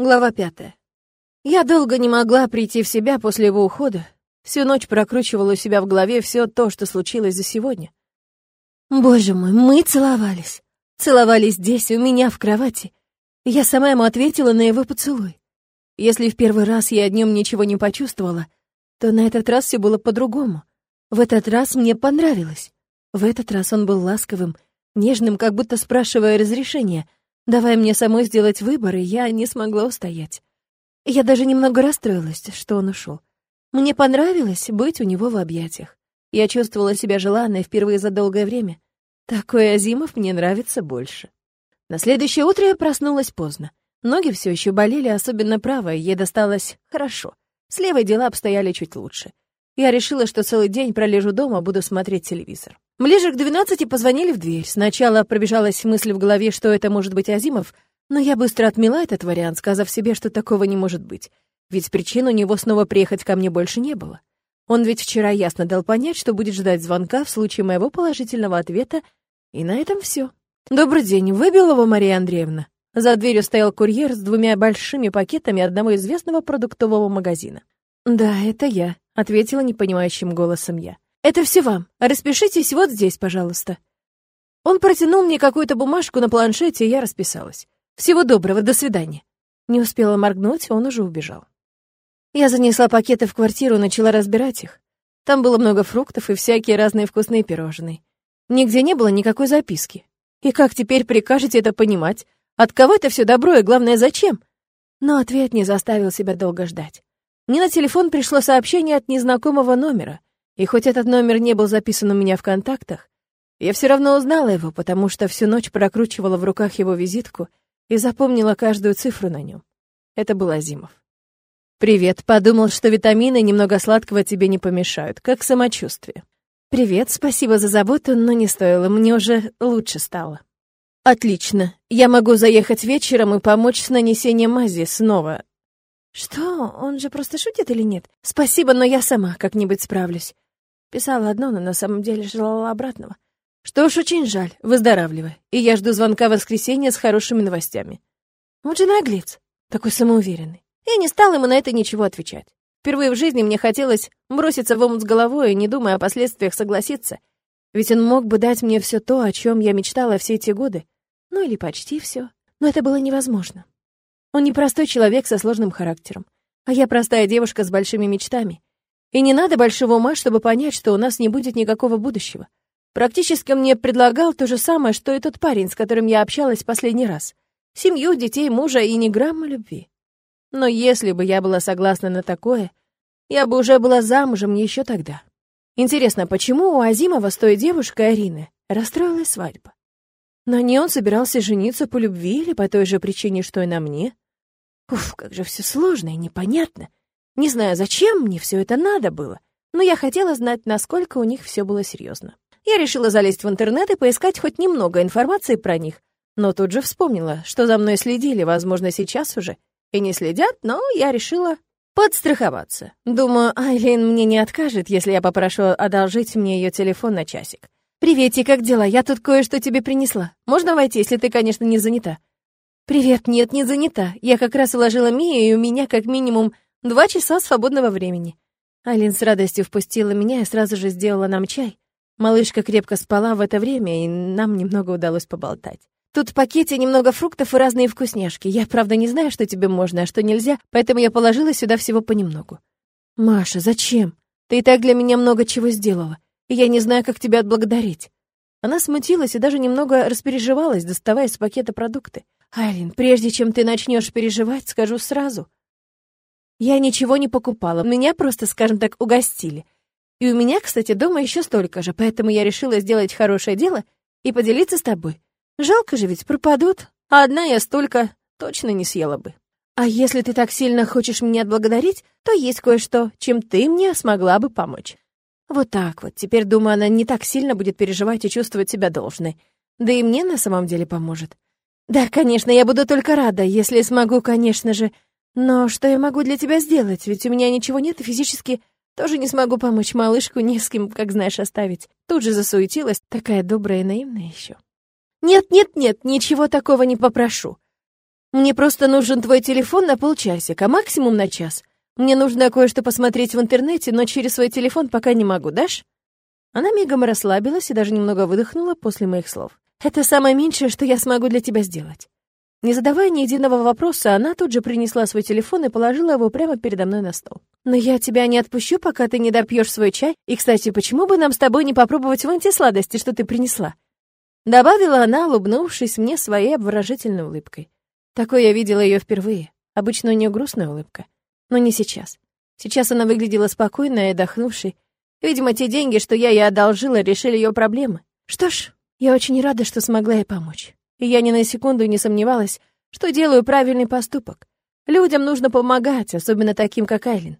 Глава пятая. Я долго не могла прийти в себя после его ухода. Всю ночь прокручивала у себя в голове все то, что случилось за сегодня. Боже мой, мы целовались. Целовались здесь, у меня в кровати. Я сама ему ответила на его поцелуй. Если в первый раз я днем ничего не почувствовала, то на этот раз все было по-другому. В этот раз мне понравилось. В этот раз он был ласковым, нежным, как будто спрашивая разрешения — давая мне самой сделать выбор, и я не смогла устоять. Я даже немного расстроилась, что он ушел. Мне понравилось быть у него в объятиях. Я чувствовала себя желанной впервые за долгое время. Такой Азимов мне нравится больше. На следующее утро я проснулась поздно. Ноги все еще болели, особенно правая, ей досталось хорошо. С левой дела обстояли чуть лучше. Я решила, что целый день пролежу дома, буду смотреть телевизор. Ближе к двенадцати позвонили в дверь. Сначала пробежалась мысль в голове, что это может быть Азимов, но я быстро отмела этот вариант, сказав себе, что такого не может быть. Ведь причин у него снова приехать ко мне больше не было. Он ведь вчера ясно дал понять, что будет ждать звонка в случае моего положительного ответа, и на этом все. «Добрый день, вы Белова Мария Андреевна?» За дверью стоял курьер с двумя большими пакетами одного известного продуктового магазина. «Да, это я», — ответила непонимающим голосом я. Это все вам. Распишитесь вот здесь, пожалуйста». Он протянул мне какую-то бумажку на планшете, и я расписалась. «Всего доброго, до свидания». Не успела моргнуть, он уже убежал. Я занесла пакеты в квартиру и начала разбирать их. Там было много фруктов и всякие разные вкусные пирожные. Нигде не было никакой записки. И как теперь прикажете это понимать? От кого это все добро и, главное, зачем? Но ответ не заставил себя долго ждать. Мне на телефон пришло сообщение от незнакомого номера. И хоть этот номер не был записан у меня в контактах, я все равно узнала его, потому что всю ночь прокручивала в руках его визитку и запомнила каждую цифру на нем. Это был Азимов. «Привет, подумал, что витамины немного сладкого тебе не помешают. Как самочувствие?» «Привет, спасибо за заботу, но не стоило, мне уже лучше стало». «Отлично. Я могу заехать вечером и помочь с нанесением мази снова». «Что? Он же просто шутит или нет? Спасибо, но я сама как-нибудь справлюсь. Писала одно, но на самом деле желала обратного. Что ж, очень жаль, выздоравливай. И я жду звонка в воскресенье с хорошими новостями. Вот же наглец, такой самоуверенный. Я не стала ему на это ничего отвечать. Впервые в жизни мне хотелось броситься в омут с головой и, не думая о последствиях, согласиться. Ведь он мог бы дать мне все то, о чем я мечтала все эти годы. Ну или почти все. Но это было невозможно. Он непростой человек со сложным характером. А я простая девушка с большими мечтами. И не надо большого ума, чтобы понять, что у нас не будет никакого будущего. Практически мне предлагал то же самое, что и тот парень, с которым я общалась последний раз. Семью, детей, мужа и ни грамма любви. Но если бы я была согласна на такое, я бы уже была замужем еще тогда. Интересно, почему у Азимова с той девушкой Арины расстроилась свадьба? На ней он собирался жениться по любви или по той же причине, что и на мне? Уф, как же все сложно и непонятно. Не знаю, зачем мне все это надо было, но я хотела знать, насколько у них все было серьезно. Я решила залезть в интернет и поискать хоть немного информации про них, но тут же вспомнила, что за мной следили, возможно, сейчас уже. И не следят, но я решила подстраховаться. Думаю, Айлин мне не откажет, если я попрошу одолжить мне ее телефон на часик. «Приветик, как дела? Я тут кое-что тебе принесла. Можно войти, если ты, конечно, не занята?» «Привет, нет, не занята. Я как раз уложила Мию, и у меня как минимум Два часа свободного времени. Алин с радостью впустила меня и сразу же сделала нам чай. Малышка крепко спала в это время, и нам немного удалось поболтать. Тут в пакете немного фруктов и разные вкусняшки. Я, правда, не знаю, что тебе можно, а что нельзя, поэтому я положила сюда всего понемногу. Маша, зачем? Ты и так для меня много чего сделала, и я не знаю, как тебя отблагодарить. Она смутилась и даже немного распереживалась, доставая из пакета продукты. Айлин, прежде чем ты начнешь переживать, скажу сразу — я ничего не покупала, меня просто, скажем так, угостили. И у меня, кстати, дома еще столько же, поэтому я решила сделать хорошее дело и поделиться с тобой. Жалко же ведь пропадут, а одна я столько точно не съела бы. А если ты так сильно хочешь меня отблагодарить, то есть кое-что, чем ты мне смогла бы помочь. Вот так вот. Теперь, думаю, она не так сильно будет переживать и чувствовать себя должной. Да и мне на самом деле поможет. Да, конечно, я буду только рада, если смогу, конечно же, но что я могу для тебя сделать? Ведь у меня ничего нет, и физически тоже не смогу помочь малышку ни с кем, как знаешь, оставить. Тут же засуетилась, такая добрая и наивная еще. Нет, нет, нет, ничего такого не попрошу. Мне просто нужен твой телефон на полчасика, максимум на час. Мне нужно кое-что посмотреть в интернете, но через свой телефон пока не могу, дашь?» Она мигом расслабилась и даже немного выдохнула после моих слов. «Это самое меньшее, что я смогу для тебя сделать». Не задавая ни единого вопроса, она тут же принесла свой телефон и положила его прямо передо мной на стол. «Но я тебя не отпущу, пока ты не допьешь свой чай. И, кстати, почему бы нам с тобой не попробовать вон те сладости, что ты принесла?» Добавила она, улыбнувшись мне своей обворожительной улыбкой. Такой я видела ее впервые. Обычно у нее грустная улыбка. Но не сейчас. Сейчас она выглядела спокойной и отдохнувшей. Видимо, те деньги, что я ей одолжила, решили ее проблемы. Что ж, я очень рада, что смогла ей помочь. И я ни на секунду не сомневалась, что делаю правильный поступок. Людям нужно помогать, особенно таким, как Айлин.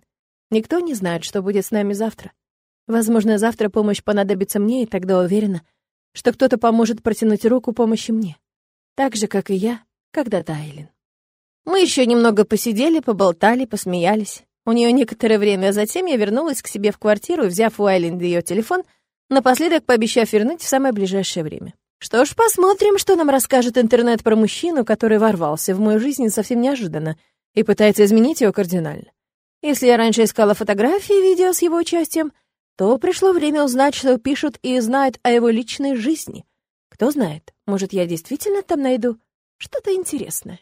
Никто не знает, что будет с нами завтра. Возможно, завтра помощь понадобится мне, и тогда уверена, что кто-то поможет протянуть руку помощи мне. Так же, как и я, когда-то Айлин. Мы еще немного посидели, поболтали, посмеялись. У нее некоторое время, а затем я вернулась к себе в квартиру, взяв у Айленд ее телефон, напоследок пообещав вернуть в самое ближайшее время. Что ж, посмотрим, что нам расскажет интернет про мужчину, который ворвался в мою жизнь совсем неожиданно и пытается изменить ее кардинально. Если я раньше искала фотографии и видео с его участием, то пришло время узнать, что пишут и знают о его личной жизни. Кто знает, может, я действительно там найду что-то интересное.